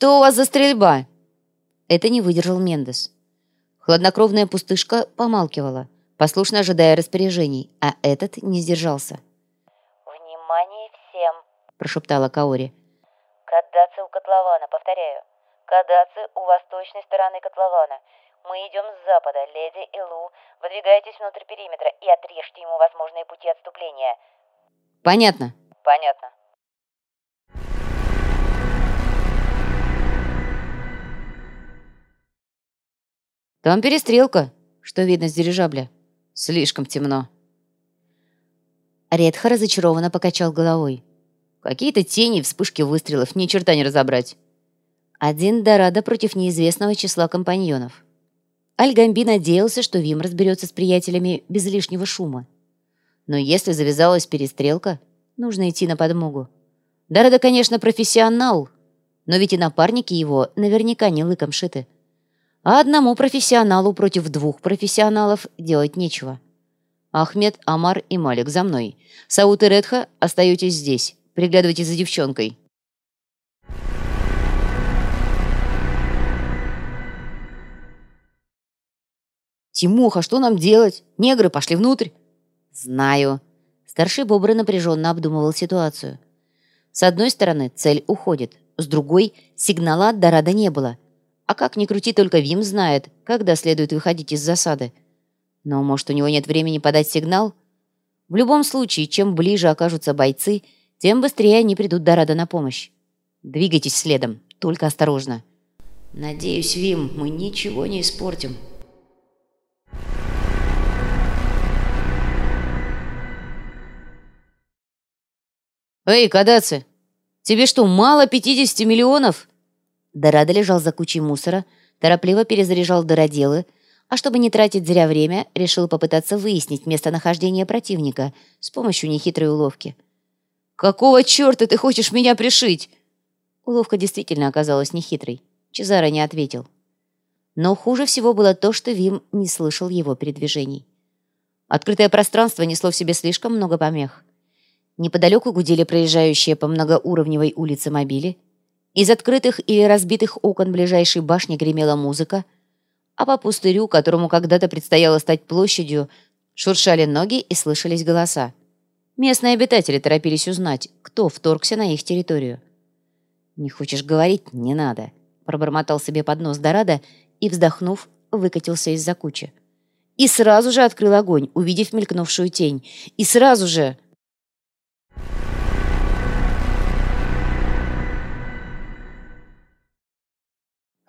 Что у вас за стрельба?» Это не выдержал Мендес. Хладнокровная пустышка помалкивала, послушно ожидая распоряжений, а этот не сдержался. «Внимание всем!» – прошептала Каори. «Каддацы у котлована, повторяю. Каддацы у восточной стороны котлована. Мы идем с запада. Леди Элу, выдвигайтесь внутрь периметра и отрежьте ему возможные пути отступления». «Понятно». «Понятно». «Там перестрелка, что видно с дирижабля. Слишком темно». Редха разочарованно покачал головой. Какие-то тени и вспышки выстрелов, ни черта не разобрать. Один Дорадо против неизвестного числа компаньонов. Альгамби надеялся, что Вим разберется с приятелями без лишнего шума. Но если завязалась перестрелка, нужно идти на подмогу. Дорадо, конечно, профессионал, но ведь и напарники его наверняка не лыком шиты. А одному профессионалу против двух профессионалов делать нечего. Ахмед, Амар и Малик за мной. Саут и Редха остаетесь здесь. Приглядывайте за девчонкой. «Тимоха, что нам делать? Негры пошли внутрь». «Знаю». Старший Бобр напряженно обдумывал ситуацию. С одной стороны, цель уходит. С другой, сигнала от Дорада не было. А как ни крути, только Вим знает, когда следует выходить из засады. Но, может, у него нет времени подать сигнал? В любом случае, чем ближе окажутся бойцы, тем быстрее они придут Дорадо на помощь. Двигайтесь следом, только осторожно. Надеюсь, Вим, мы ничего не испортим. «Эй, кадаци, тебе что, мало 50 миллионов?» Дорадо лежал за кучей мусора, торопливо перезаряжал дыроделы, а чтобы не тратить зря время, решил попытаться выяснить местонахождение противника с помощью нехитрой уловки. «Какого черта ты хочешь меня пришить?» Уловка действительно оказалась нехитрой. Чезаро не ответил. Но хуже всего было то, что Вим не слышал его передвижений. Открытое пространство несло в себе слишком много помех. Неподалеку гудели проезжающие по многоуровневой улице мобили. Из открытых или разбитых окон ближайшей башни гремела музыка, а по пустырю, которому когда-то предстояло стать площадью, шуршали ноги и слышались голоса. Местные обитатели торопились узнать, кто вторгся на их территорию. «Не хочешь говорить? Не надо», — пробормотал себе под нос Дорадо и, вздохнув, выкатился из-за кучи. И сразу же открыл огонь, увидев мелькнувшую тень. И сразу же...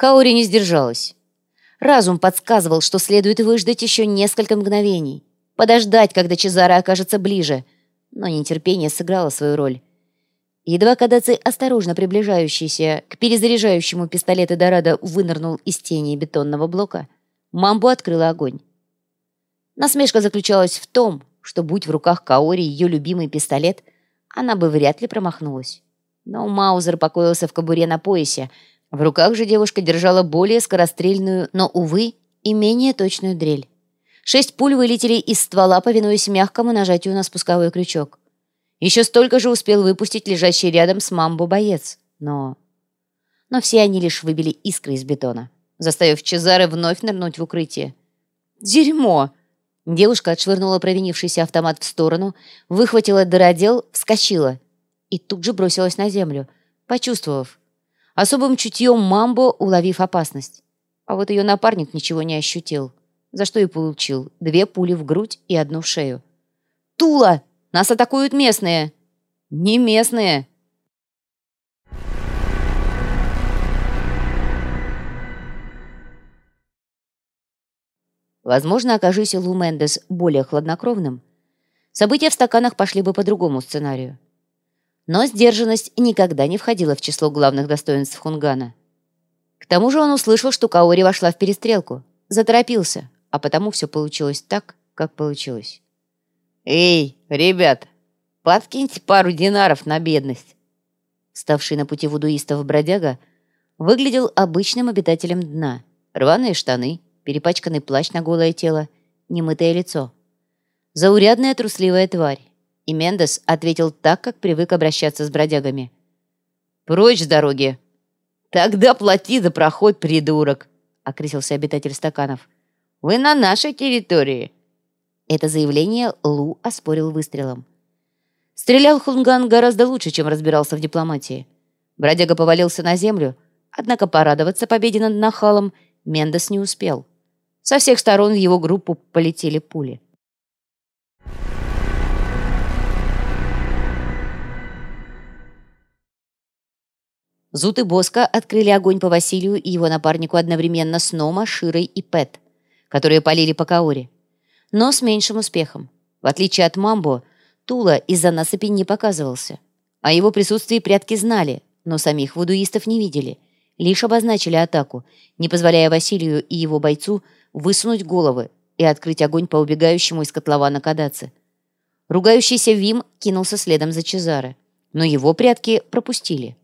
Каори не сдержалась. Разум подсказывал, что следует выждать еще несколько мгновений, подождать, когда Чезаро окажется ближе, но нетерпение сыграло свою роль. Едва Кадаций, осторожно приближающийся к перезаряжающему пистолет Дорадо, вынырнул из тени бетонного блока, Мамбу открыла огонь. Насмешка заключалась в том, что, будь в руках Каори ее любимый пистолет, она бы вряд ли промахнулась. Но Маузер покоился в кобуре на поясе, в руках же девушка держала более скорострельную, но, увы, и менее точную дрель. Шесть пуль вылетели из ствола, повинуясь мягкому нажатию на спусковой крючок. Еще столько же успел выпустить лежащий рядом с мамбо боец. Но... Но все они лишь выбили искры из бетона, заставив Чезаре вновь нырнуть в укрытие. «Дерьмо!» Девушка отшвырнула провинившийся автомат в сторону, выхватила дыродел, вскочила и тут же бросилась на землю, почувствовав, особым чутьем Мамбо уловив опасность. А вот ее напарник ничего не ощутил, за что и получил две пули в грудь и одну в шею. «Тула! Нас атакуют местные!» «Не местные!» Возможно, окажись Лу Мендес более хладнокровным, события в стаканах пошли бы по другому сценарию. Но сдержанность никогда не входила в число главных достоинств Хунгана. К тому же он услышал, что Каори вошла в перестрелку, заторопился, а потому все получилось так, как получилось. «Эй, ребят, подкиньте пару динаров на бедность!» Ставший на пути вудуистов бродяга выглядел обычным обитателем дна. Рваные штаны, перепачканный плащ на голое тело, немытое лицо. Заурядная трусливая тварь. И Мендес ответил так, как привык обращаться с бродягами. «Прочь с дороги!» «Тогда плати за проход, придурок!» — окрысился обитатель стаканов. «Вы на нашей территории!» Это заявление Лу оспорил выстрелом. Стрелял Хунган гораздо лучше, чем разбирался в дипломатии. Бродяга повалился на землю, однако порадоваться победе над нахалом Мендес не успел. Со всех сторон в его группу полетели пули. Зут и Боска открыли огонь по Василию и его напарнику одновременно с Нома, Широй и Пэт, которые полили по Каоре. Но с меньшим успехом. В отличие от Мамбо, Тула из-за насыпи не показывался. О его присутствии прятки знали, но самих вудуистов не видели. Лишь обозначили атаку, не позволяя Василию и его бойцу высунуть головы и открыть огонь по убегающему из котлована Кадацы. Ругающийся Вим кинулся следом за Чезаре, но его прятки пропустили.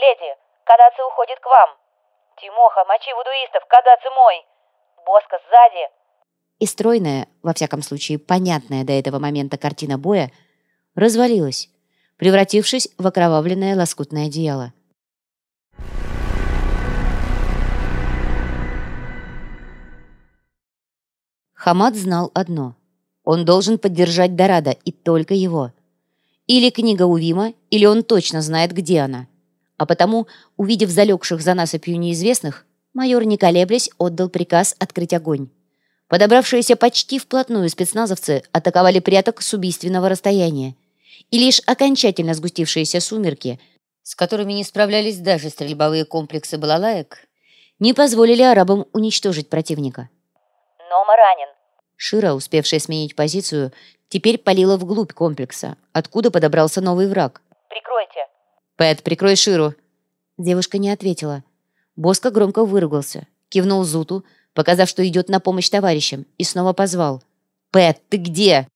Леди, Кадацы уходит к вам. Тимоха, мочи вудуистов, Кадацы мой. Боска сзади. И стройная, во всяком случае, понятная до этого момента картина боя развалилась, превратившись в окровавленное лоскутное одеяло. Хамад знал одно. Он должен поддержать Дорадо, и только его. Или книга у Вима, или он точно знает, где она. А потому, увидев залегших за насыпью неизвестных, майор, не колеблясь, отдал приказ открыть огонь. Подобравшиеся почти вплотную спецназовцы атаковали пряток с убийственного расстояния. И лишь окончательно сгустившиеся сумерки, с которыми не справлялись даже стрельбовые комплексы балалаек, не позволили арабам уничтожить противника. Нома ранен. Шира, успевшая сменить позицию, теперь палила вглубь комплекса, откуда подобрался новый враг. «Пэт, прикрой Ширу!» Девушка не ответила. Боска громко выругался, кивнул Зуту, показав, что идет на помощь товарищам, и снова позвал. «Пэт, ты где?»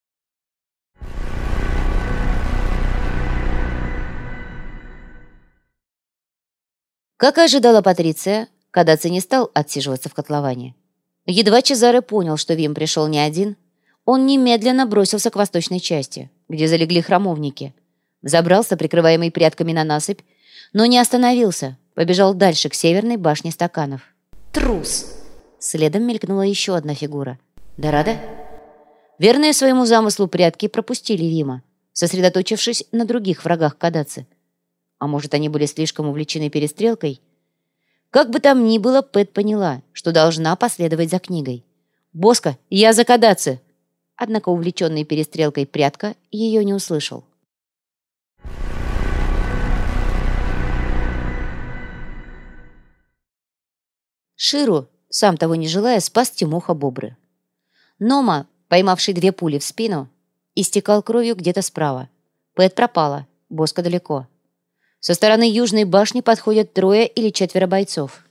Как и ожидала Патриция, Кадаци не стал отсиживаться в котловане. Едва Чезаре понял, что Вим пришел не один, он немедленно бросился к восточной части, где залегли храмовники – Забрался, прикрываемый прядками на насыпь, но не остановился, побежал дальше, к северной башне стаканов. «Трус!» Следом мелькнула еще одна фигура. «Дорада?» Верные своему замыслу прятки пропустили Вима, сосредоточившись на других врагах Кадацы. А может, они были слишком увлечены перестрелкой? Как бы там ни было, Пэт поняла, что должна последовать за книгой. «Боска, я за Кадацы!» Однако увлеченный перестрелкой прятка ее не услышал. Ширу, сам того не желая, спас Тимоха Бобры. Нома, поймавший две пули в спину, истекал кровью где-то справа. Пэт пропала, Боска далеко. Со стороны южной башни подходят трое или четверо бойцов.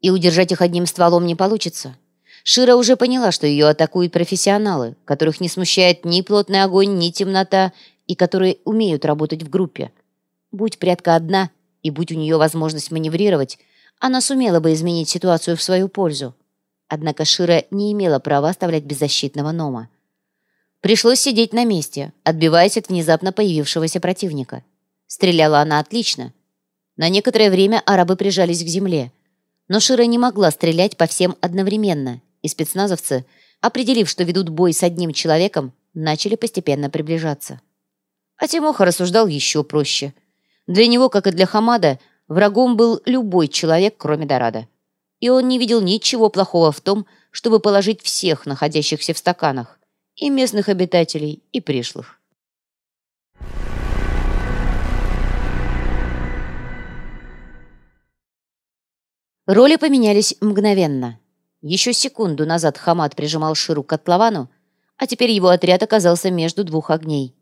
И удержать их одним стволом не получится. Шира уже поняла, что ее атакуют профессионалы, которых не смущает ни плотный огонь, ни темнота, и которые умеют работать в группе. Будь прятка одна, и будь у нее возможность маневрировать, она сумела бы изменить ситуацию в свою пользу. Однако Шира не имела права оставлять беззащитного Нома. Пришлось сидеть на месте, отбиваясь от внезапно появившегося противника. Стреляла она отлично. На некоторое время арабы прижались к земле. Но Шира не могла стрелять по всем одновременно, и спецназовцы, определив, что ведут бой с одним человеком, начали постепенно приближаться. А Тимоха рассуждал еще проще. Для него, как и для Хамада, Врагом был любой человек, кроме Дорадо. И он не видел ничего плохого в том, чтобы положить всех находящихся в стаканах, и местных обитателей, и пришлых. Роли поменялись мгновенно. Еще секунду назад Хамад прижимал Ширу к котловану, а теперь его отряд оказался между двух огней.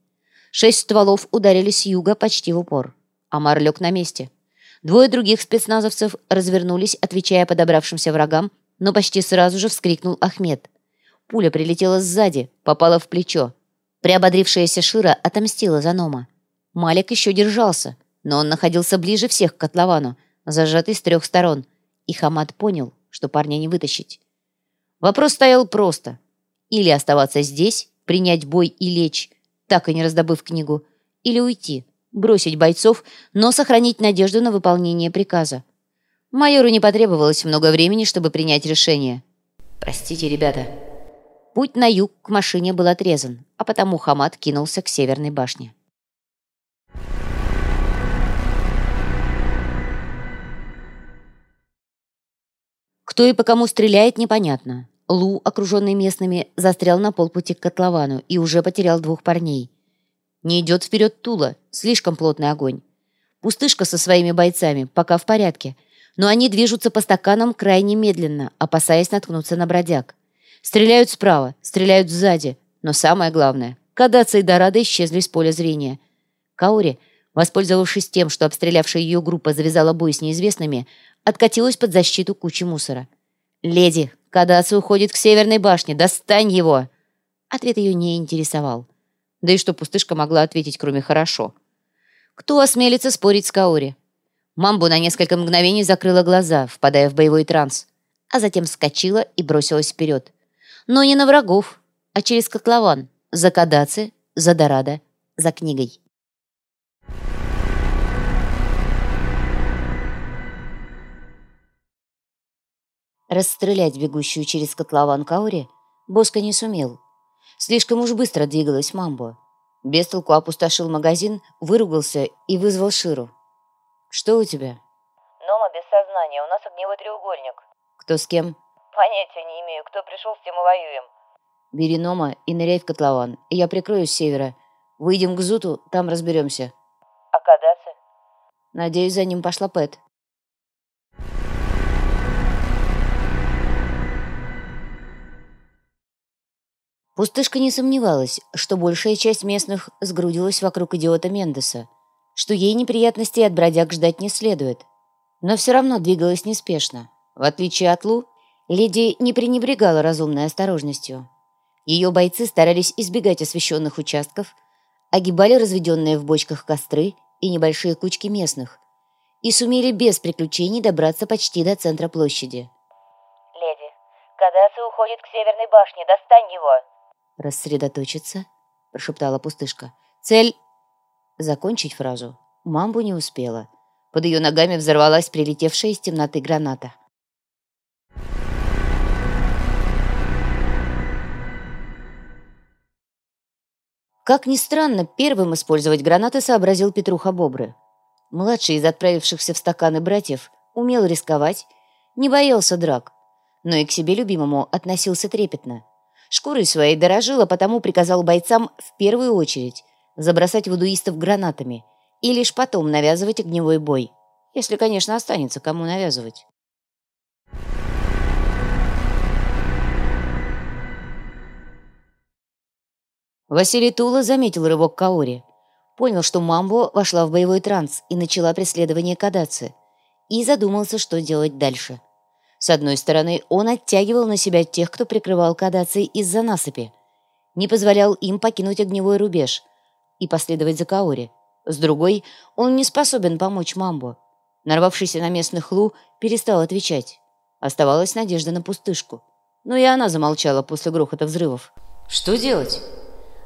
Шесть стволов ударили с юга почти в упор. Амар лег на месте. Двое других спецназовцев развернулись, отвечая подобравшимся врагам, но почти сразу же вскрикнул Ахмед. Пуля прилетела сзади, попала в плечо. Приободрившаяся Шира отомстила за Нома. Малик еще держался, но он находился ближе всех к котловану, зажатый с трех сторон, и Хамад понял, что парня не вытащить. Вопрос стоял просто. Или оставаться здесь, принять бой и лечь, так и не раздобыв книгу, или уйти, бросить бойцов, но сохранить надежду на выполнение приказа. Майору не потребовалось много времени, чтобы принять решение. «Простите, ребята». Путь на юг к машине был отрезан, а потому Хамад кинулся к северной башне. Кто и по кому стреляет, непонятно. Лу, окруженный местными, застрял на полпути к котловану и уже потерял двух парней. Не идет вперед Тула, слишком плотный огонь. Пустышка со своими бойцами пока в порядке, но они движутся по стаканам крайне медленно, опасаясь наткнуться на бродяг. Стреляют справа, стреляют сзади, но самое главное, Кадаца и Дорадо исчезли с поля зрения. Каури, воспользовавшись тем, что обстрелявшая ее группа завязала бой с неизвестными, откатилась под защиту кучи мусора. «Леди, Кадаци уходит к северной башне, достань его!» Ответ ее не интересовал. Да и что пустышка могла ответить, кроме «хорошо». Кто осмелится спорить с Каори? Мамбу на несколько мгновений закрыла глаза, впадая в боевой транс, а затем вскочила и бросилась вперед. Но не на врагов, а через котлован, за Кадаци, за Дорадо, за книгой. Расстрелять бегущую через котлован Каури Боско не сумел. Слишком уж быстро двигалась Мамбо. Без толку опустошил магазин, выругался и вызвал Ширу. «Что у тебя?» «Нома без сознания. У нас огневой треугольник». «Кто с кем?» «Понятия не имею. Кто пришел, с тем и воюем». «Бери Нома и ныряй в котлован, и я прикрою с севера. Выйдем к Зуту, там разберемся». «А Кадасы?» «Надеюсь, за ним пошла Пэт». Пустышка не сомневалась, что большая часть местных сгрудилась вокруг идиота Мендеса, что ей неприятностей от бродяг ждать не следует. Но все равно двигалась неспешно. В отличие от Лу, леди не пренебрегала разумной осторожностью. Ее бойцы старались избегать освещенных участков, огибали разведенные в бочках костры и небольшие кучки местных и сумели без приключений добраться почти до центра площади. «Леди, Кадасы уходит к северной башне, достань его!» «Рассредоточиться?» – прошептала пустышка. «Цель...» Закончить фразу мамбу не успела. Под ее ногами взорвалась прилетевшая из темноты граната. Как ни странно, первым использовать гранаты сообразил Петруха Бобры. Младший из отправившихся в стаканы братьев умел рисковать, не боялся драк, но и к себе любимому относился трепетно. Шкурой своей дорожил, а потому приказал бойцам в первую очередь забросать вудуистов гранатами и лишь потом навязывать огневой бой. Если, конечно, останется кому навязывать. Василий Тула заметил рывок Каори. Понял, что Мамбо вошла в боевой транс и начала преследование Кадаци. И задумался, что делать дальше. С одной стороны, он оттягивал на себя тех, кто прикрывал кадаций из-за насыпи. Не позволял им покинуть огневой рубеж и последовать за Каори. С другой, он не способен помочь Мамбо. Нарвавшийся на местных Лу перестал отвечать. Оставалась надежда на пустышку. Но и она замолчала после грохота взрывов. «Что делать?»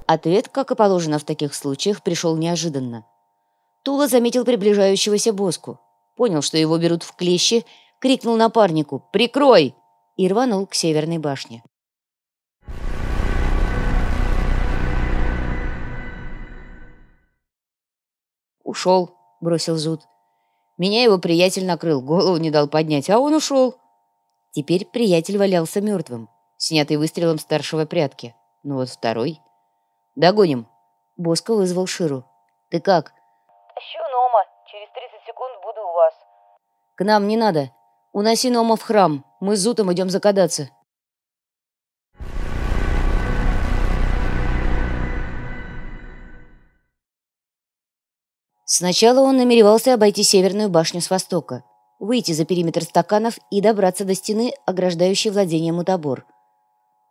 Ответ, как и положено в таких случаях, пришел неожиданно. Тула заметил приближающегося Боску. Понял, что его берут в клещи крикнул напарнику «Прикрой!» и рванул к северной башне. «Ушел», — бросил Зуд. Меня его приятель накрыл, голову не дал поднять, а он ушел. Теперь приятель валялся мертвым, снятый выстрелом старшего прятки. Ну вот второй. «Догоним». Боско вызвал Ширу. «Ты как?» «Тащу Нома. Через 30 секунд буду у вас». «К нам не надо. Уноси Нома в храм. Мы с Зутом идем закадаться». Сначала он намеревался обойти северную башню с востока, выйти за периметр стаканов и добраться до стены, ограждающей владение мутабор.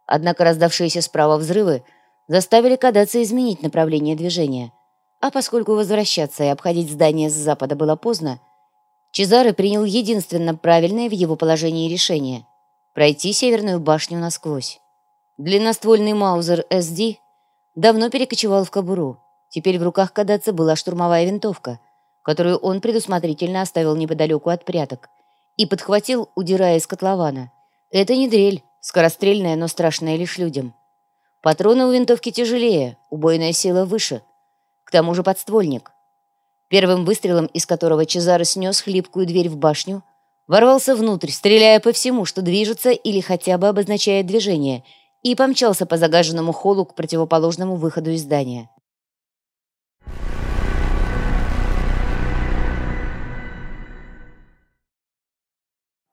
Однако раздавшиеся справа взрывы заставили Кадаться изменить направление движения. А поскольку возвращаться и обходить здание с запада было поздно, Чезаре принял единственно правильное в его положении решение – пройти Северную башню насквозь. Длинноствольный Маузер СД Давно перекочевал в кобуру. Теперь в руках Кадатца была штурмовая винтовка, которую он предусмотрительно оставил неподалеку от пряток, и подхватил, удирая из котлована. Это не дрель, скорострельная, но страшная лишь людям. Патроны у винтовки тяжелее, убойная сила выше. К тому же подствольник. Первым выстрелом, из которого Чезаро снес хлипкую дверь в башню, ворвался внутрь, стреляя по всему, что движется или хотя бы обозначает движение, и помчался по загаженному холлу к противоположному выходу из здания.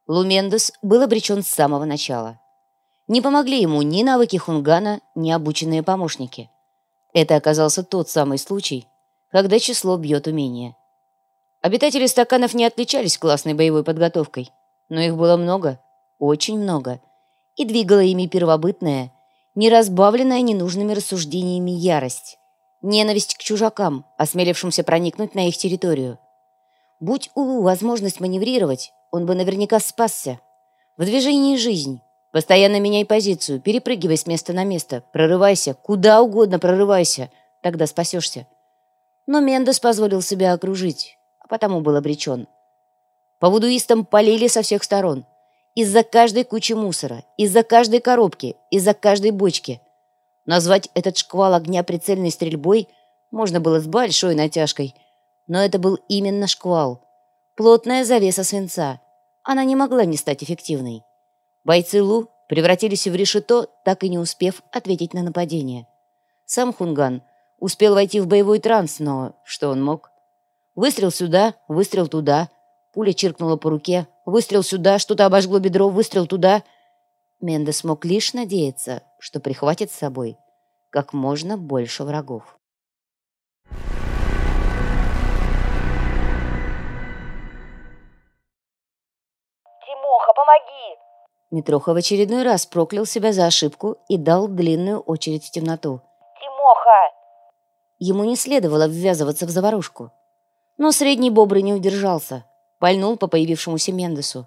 Лумендес был обречен с самого начала. Не помогли ему ни навыки Хунгана, ни обученные помощники. Это оказался тот самый случай, когда число бьет умение. Обитатели стаканов не отличались классной боевой подготовкой, но их было много, очень много, и двигала ими первобытная, не разбавленная ненужными рассуждениями ярость, ненависть к чужакам, осмелившимся проникнуть на их территорию. Будь у Лу возможность маневрировать, он бы наверняка спасся. В движении жизнь, Постоянно меняй позицию, перепрыгивай с места на место, прорывайся, куда угодно прорывайся, тогда спасешься. Но Мендес позволил себя окружить, а потому был обречен. По вудуистам полили со всех сторон. Из-за каждой кучи мусора, из-за каждой коробки, из-за каждой бочки. Назвать этот шквал огня прицельной стрельбой можно было с большой натяжкой. Но это был именно шквал. Плотная завеса свинца. Она не могла не стать эффективной. Бойцы Лу превратились в решето, так и не успев ответить на нападение. Сам Хунган успел войти в боевой транс, но что он мог? Выстрел сюда, выстрел туда. Пуля чиркнула по руке. Выстрел сюда, что-то обожгло бедро, выстрел туда. Менда смог лишь надеяться, что прихватит с собой как можно больше врагов. «Тимоха, помоги!» Митроха в очередной раз проклял себя за ошибку и дал длинную очередь в темноту. Ему не следовало ввязываться в заварушку. Но средний бобры не удержался. Пальнул по появившемуся Мендесу.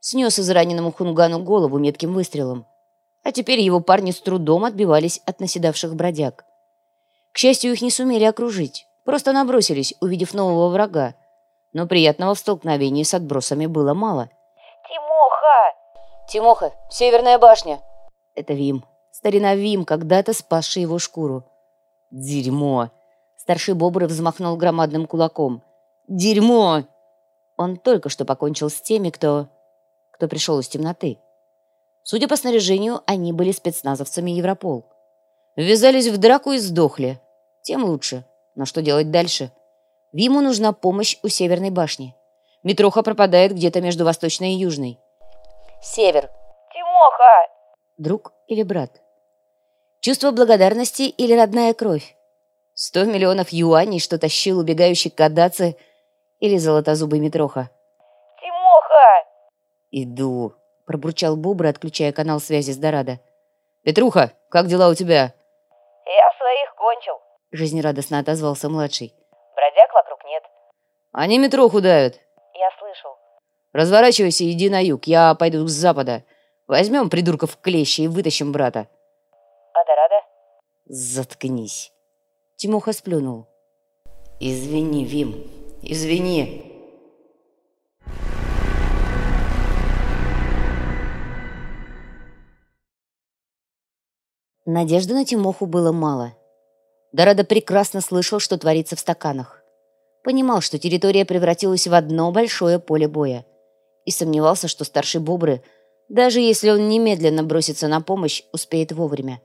Снес израненному Хунгану голову метким выстрелом. А теперь его парни с трудом отбивались от наседавших бродяг. К счастью, их не сумели окружить. Просто набросились, увидев нового врага. Но приятного в столкновении с отбросами было мало. «Тимоха!» «Тимоха, Северная башня!» Это Вим. Старина Вим, когда-то спасший его шкуру. «Дерьмо!» Старший бобр взмахнул громадным кулаком. «Дерьмо!» Он только что покончил с теми, кто... кто пришел из темноты. Судя по снаряжению, они были спецназовцами Европол. Ввязались в драку и сдохли. Тем лучше. Но что делать дальше? Виму нужна помощь у Северной башни. Митроха пропадает где-то между Восточной и Южной. Север. «Тимоха!» Друг или брат? Чувство благодарности или родная кровь? Сто миллионов юаней, что тащил убегающий кадаци или золотозубый Митроха? «Тимоха!» «Иду», — пробурчал Бобр, отключая канал связи с Дорадо. «Петруха, как дела у тебя?» «Я своих кончил». Жизнерадостно отозвался младший. Бродяг вокруг нет. «Они Митроху давят». Я слышал. «Разворачивайся и иди на юг, я пойду с запада. Возьмем придурков клещи и вытащим брата». «Заткнись». Тимоха сплюнул. «Извини, Вим, извини». Надежды на Тимоху было мало. Дорадо прекрасно слышал, что творится в стаканах. Понимал, что территория превратилась в одно большое поле боя. И сомневался, что старший Бобры, даже если он немедленно бросится на помощь, успеет вовремя.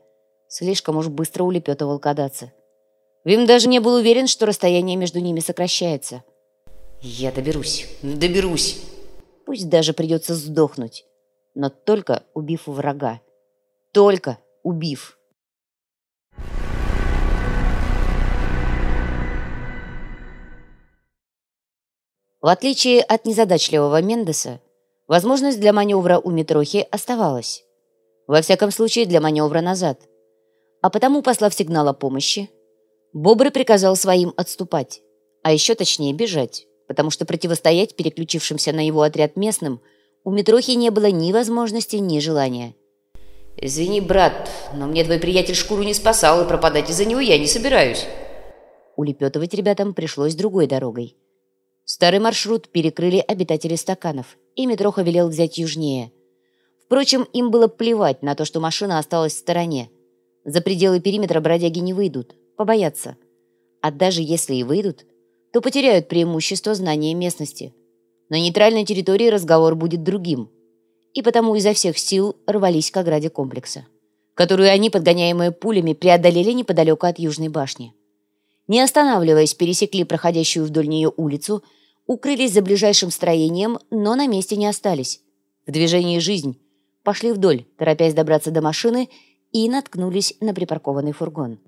Слишком уж быстро улепетывал кадаться. Вим даже не был уверен, что расстояние между ними сокращается. «Я доберусь, доберусь!» Пусть даже придется сдохнуть, но только убив врага. Только убив. В отличие от незадачливого Мендеса, возможность для маневра у Митрохи оставалась. Во всяком случае, для маневра назад. А потому, послав сигнал о помощи, Бобры приказал своим отступать, а еще точнее бежать, потому что противостоять переключившимся на его отряд местным у Митрохи не было ни возможности, ни желания. «Извини, брат, но мне твой приятель шкуру не спасал, и пропадать из-за него я не собираюсь». Улепетывать ребятам пришлось другой дорогой. Старый маршрут перекрыли обитатели стаканов, и Митроха велел взять южнее. Впрочем, им было плевать на то, что машина осталась в стороне. За пределы периметра бродяги не выйдут, побоятся. А даже если и выйдут, то потеряют преимущество знания местности. На нейтральной территории разговор будет другим. И потому изо всех сил рвались к ограде комплекса, которую они, подгоняемые пулями, преодолели неподалеку от Южной башни. Не останавливаясь, пересекли проходящую вдоль нее улицу, укрылись за ближайшим строением, но на месте не остались. В движении жизнь. Пошли вдоль, торопясь добраться до машины, и наткнулись на припаркованный фургон.